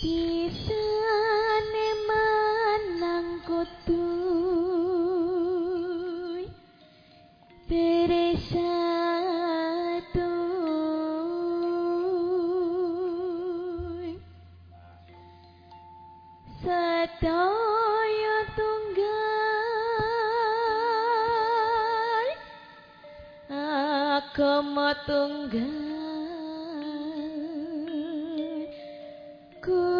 Pisane manang kutuy. Beresatuy. Sedaya tunggal. Agama tunggal good.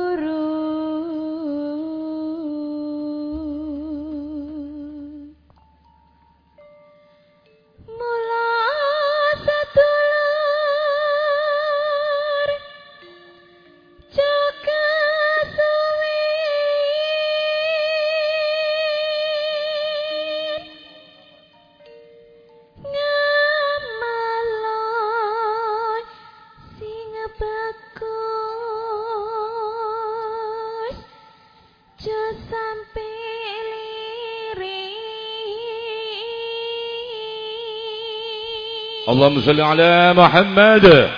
اللهم صل على محمد.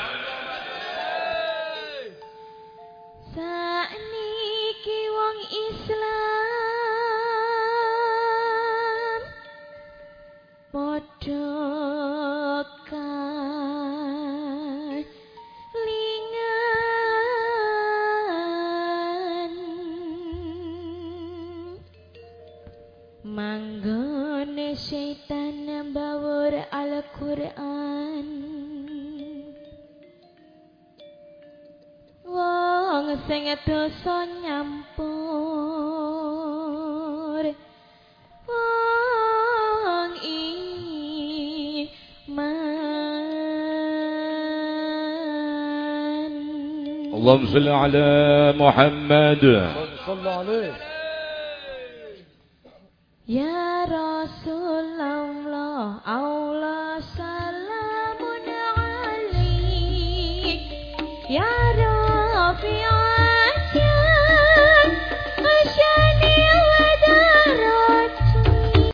أغان شيطان باور على القرآن وان سنتو سنمبور وان إيمان اللهم صل على محمد. صلى الله عليه. Yeah. Ya Rabbi ya